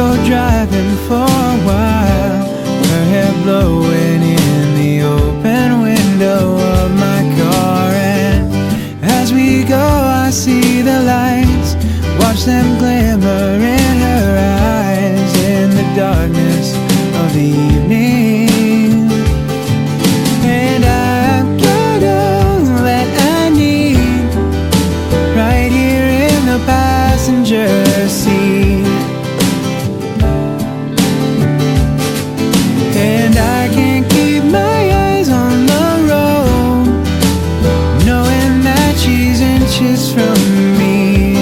you're driving for. ashes from me.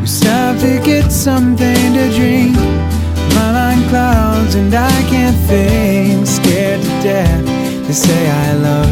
We stopped to get something to drink. My mind clouds and I can't think. Scared to death to say I love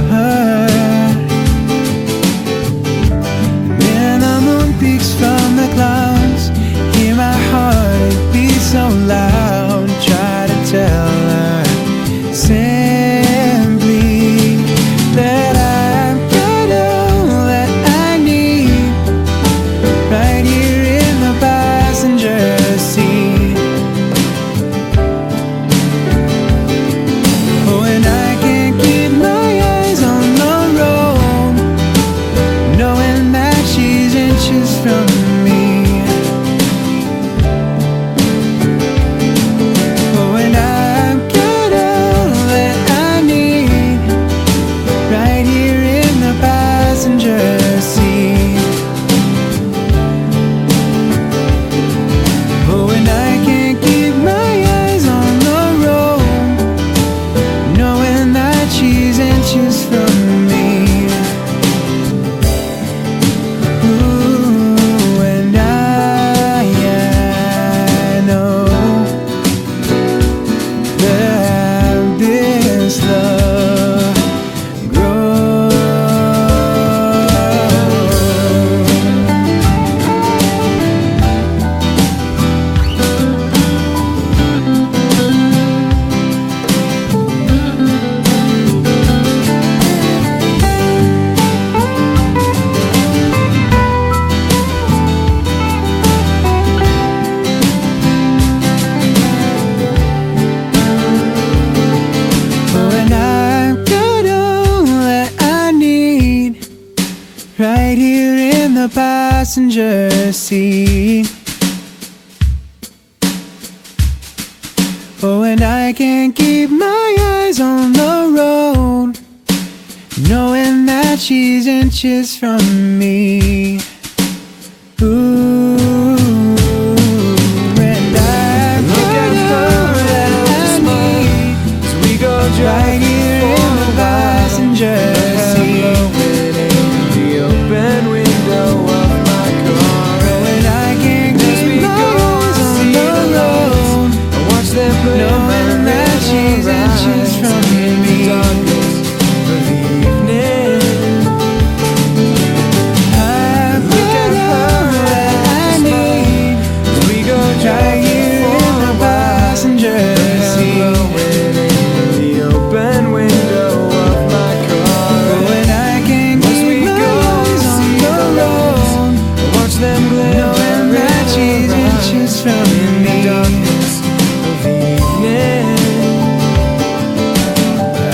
from the passenger seat. Oh, and I can't keep my eyes on the road, knowing that she's inches from me.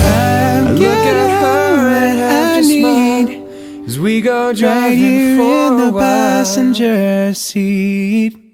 I look at her and I, just smile. As we go driving right for in the passenger seat.